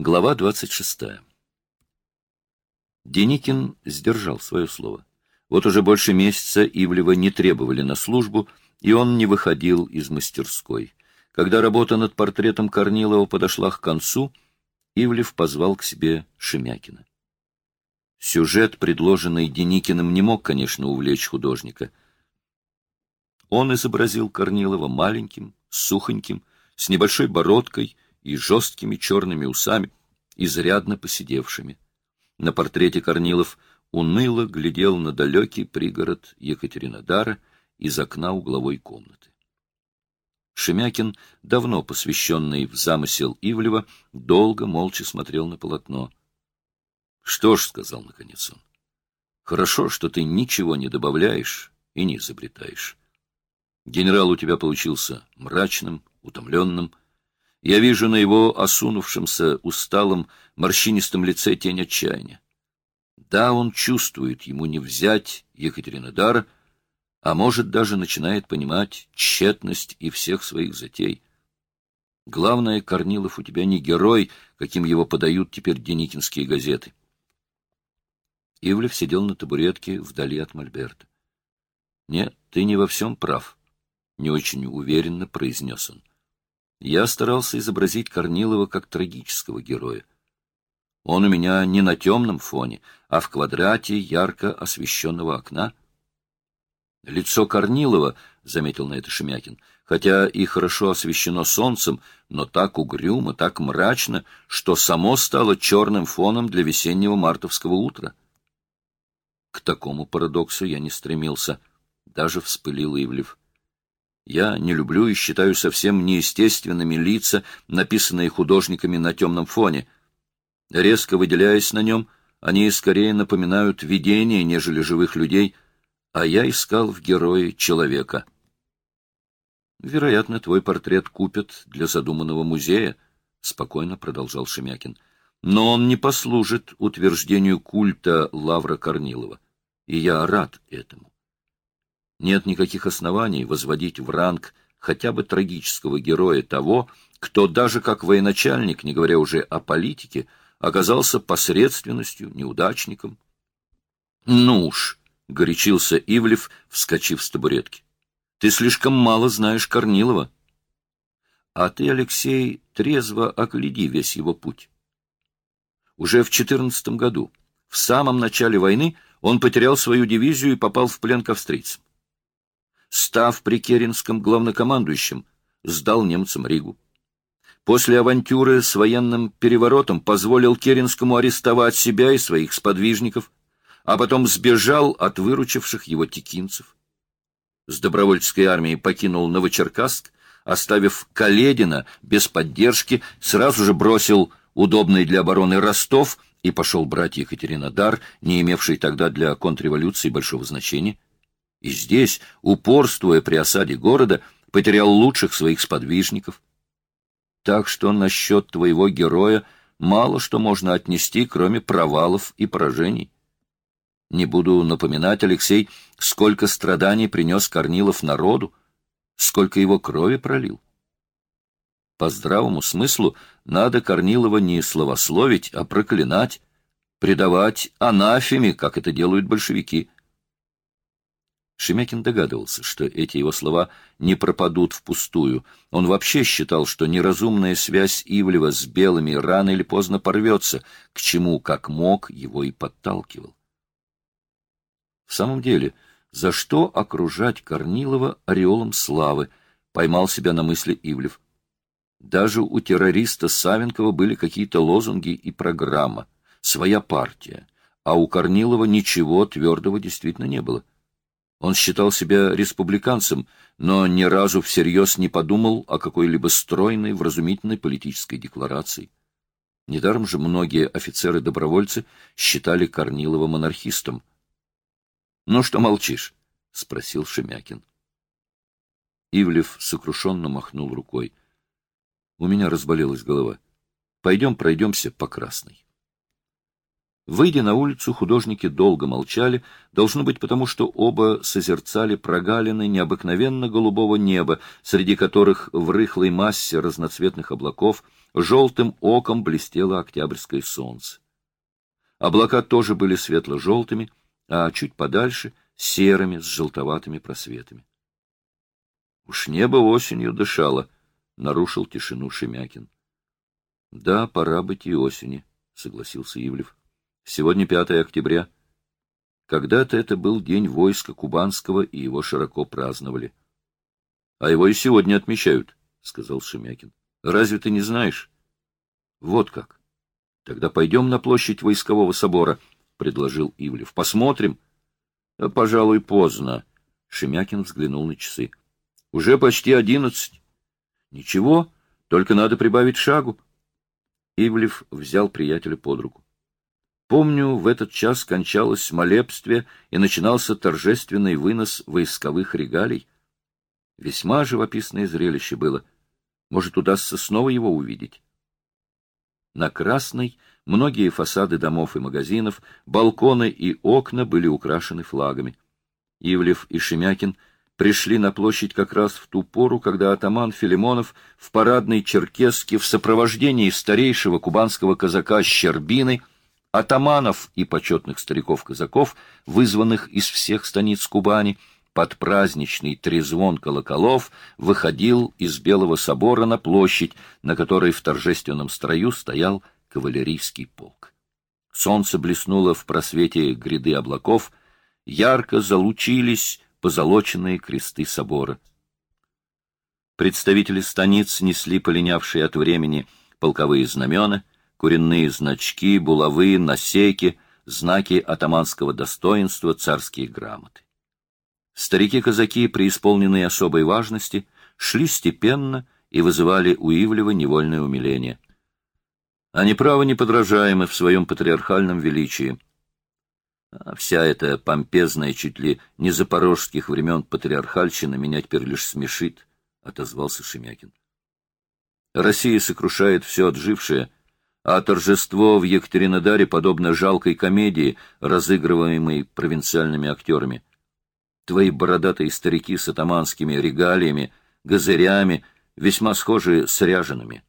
Глава 26. Деникин сдержал свое слово. Вот уже больше месяца Ивлева не требовали на службу, и он не выходил из мастерской. Когда работа над портретом Корнилова подошла к концу, Ивлев позвал к себе Шемякина. Сюжет, предложенный Деникиным, не мог, конечно, увлечь художника. Он изобразил Корнилова маленьким, сухоньким, с небольшой бородкой — и жесткими черными усами, изрядно посидевшими. На портрете Корнилов уныло глядел на далекий пригород Екатеринодара из окна угловой комнаты. Шемякин, давно посвященный в замысел Ивлева, долго молча смотрел на полотно. — Что ж, — сказал наконец он, — хорошо, что ты ничего не добавляешь и не изобретаешь. Генерал у тебя получился мрачным, утомленным, — я вижу на его осунувшемся, усталом, морщинистом лице тень отчаяния. Да, он чувствует, ему не взять Екатеринодара, а может, даже начинает понимать тщетность и всех своих затей. Главное, Корнилов у тебя не герой, каким его подают теперь деникинские газеты. Ивлев сидел на табуретке вдали от Мольберта. — Нет, ты не во всем прав, — не очень уверенно произнес он. Я старался изобразить Корнилова как трагического героя. Он у меня не на темном фоне, а в квадрате ярко освещенного окна. Лицо Корнилова, — заметил на это Шемякин, — хотя и хорошо освещено солнцем, но так угрюмо, так мрачно, что само стало черным фоном для весеннего мартовского утра. К такому парадоксу я не стремился, — даже вспылил Ивлев. Я не люблю и считаю совсем неестественными лица, написанные художниками на темном фоне. Резко выделяясь на нем, они скорее напоминают видения, нежели живых людей, а я искал в герое человека. Вероятно, твой портрет купят для задуманного музея, — спокойно продолжал Шемякин. Но он не послужит утверждению культа Лавра Корнилова, и я рад этому. Нет никаких оснований возводить в ранг хотя бы трагического героя того, кто даже как военачальник, не говоря уже о политике, оказался посредственностью, неудачником. — Ну уж, — горячился Ивлев, вскочив с табуретки, — ты слишком мало знаешь Корнилова. А ты, Алексей, трезво огляди весь его путь. Уже в четырнадцатом году, в самом начале войны, он потерял свою дивизию и попал в плен к австрийцам став при Керенском главнокомандующим, сдал немцам Ригу. После авантюры с военным переворотом позволил Керенскому арестовать себя и своих сподвижников, а потом сбежал от выручивших его текинцев. С добровольческой армией покинул Новочеркасск, оставив Каледина без поддержки, сразу же бросил удобный для обороны Ростов и пошел брать Екатеринодар, не имевший тогда для контрреволюции большого значения. И здесь, упорствуя при осаде города, потерял лучших своих сподвижников. Так что насчет твоего героя мало что можно отнести, кроме провалов и поражений. Не буду напоминать, Алексей, сколько страданий принес Корнилов народу, сколько его крови пролил. По здравому смыслу надо Корнилова не словословить, а проклинать, предавать анафеме, как это делают большевики — Шемякин догадывался, что эти его слова не пропадут впустую. Он вообще считал, что неразумная связь Ивлева с белыми рано или поздно порвется, к чему, как мог, его и подталкивал. В самом деле, за что окружать Корнилова ореолом славы, поймал себя на мысли Ивлев. Даже у террориста Савенкова были какие-то лозунги и программа, своя партия, а у Корнилова ничего твердого действительно не было. Он считал себя республиканцем, но ни разу всерьез не подумал о какой-либо стройной, вразумительной политической декларации. Недаром же многие офицеры-добровольцы считали Корнилова монархистом. — Ну что молчишь? — спросил Шемякин. Ивлев сокрушенно махнул рукой. — У меня разболелась голова. Пойдем пройдемся по Красной. Выйдя на улицу, художники долго молчали, должно быть потому, что оба созерцали прогалины необыкновенно голубого неба, среди которых в рыхлой массе разноцветных облаков желтым оком блестело октябрьское солнце. Облака тоже были светло-желтыми, а чуть подальше — серыми с желтоватыми просветами. — Уж небо осенью дышало, — нарушил тишину Шемякин. — Да, пора быть и осени, — согласился Ивлев. Сегодня 5 октября. Когда-то это был день войска Кубанского, и его широко праздновали. — А его и сегодня отмечают, — сказал Шемякин. — Разве ты не знаешь? — Вот как. — Тогда пойдем на площадь войскового собора, — предложил Ивлев. — Посмотрим. — Пожалуй, поздно. Шемякин взглянул на часы. — Уже почти одиннадцать. — Ничего, только надо прибавить шагу. Ивлев взял приятеля под руку. Помню, в этот час кончалось молебствие и начинался торжественный вынос войсковых регалий. Весьма живописное зрелище было. Может, удастся снова его увидеть? На Красной многие фасады домов и магазинов, балконы и окна были украшены флагами. Ивлев и Шемякин пришли на площадь как раз в ту пору, когда атаман Филимонов в парадной черкеске в сопровождении старейшего кубанского казака Щербины — атаманов и почетных стариков-казаков, вызванных из всех станиц Кубани, под праздничный трезвон колоколов выходил из Белого собора на площадь, на которой в торжественном строю стоял кавалерийский полк. Солнце блеснуло в просвете гряды облаков, ярко залучились позолоченные кресты собора. Представители станиц несли полинявшие от времени полковые знамена — куренные значки, булавы, насеки, знаки атаманского достоинства, царские грамоты. Старики-казаки, преисполненные особой важности, шли степенно и вызывали у Ивлева невольное умиление. Они, право, неподражаемы в своем патриархальном величии. А вся эта помпезная, чуть ли не запорожских времен патриархальщина меня теперь лишь смешит, — отозвался Шемякин. Россия сокрушает все отжившее — а торжество в Екатеринодаре подобно жалкой комедии, разыгрываемой провинциальными актерами. Твои бородатые старики с атаманскими регалиями, газырями, весьма схожи с ряжеными.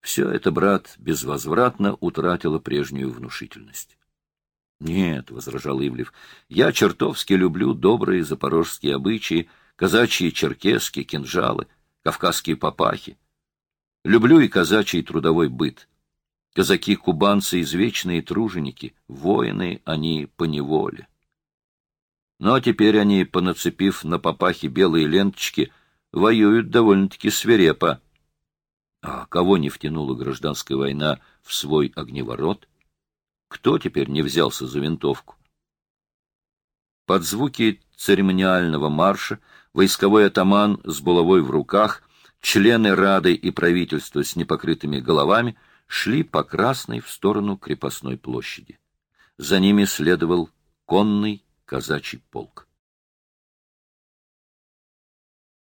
Все это, брат, безвозвратно утратило прежнюю внушительность. — Нет, — возражал Ивлев, — я чертовски люблю добрые запорожские обычаи, казачьи черкески, кинжалы, кавказские папахи. Люблю и казачий трудовой быт. Казаки-кубанцы — извечные труженики, воины они по неволе. Но теперь они, понацепив на папахи белые ленточки, воюют довольно-таки свирепо. А кого не втянула гражданская война в свой огневорот? Кто теперь не взялся за винтовку? Под звуки церемониального марша войсковой атаман с булавой в руках, члены Рады и правительства с непокрытыми головами — шли по Красной в сторону крепостной площади. За ними следовал конный казачий полк.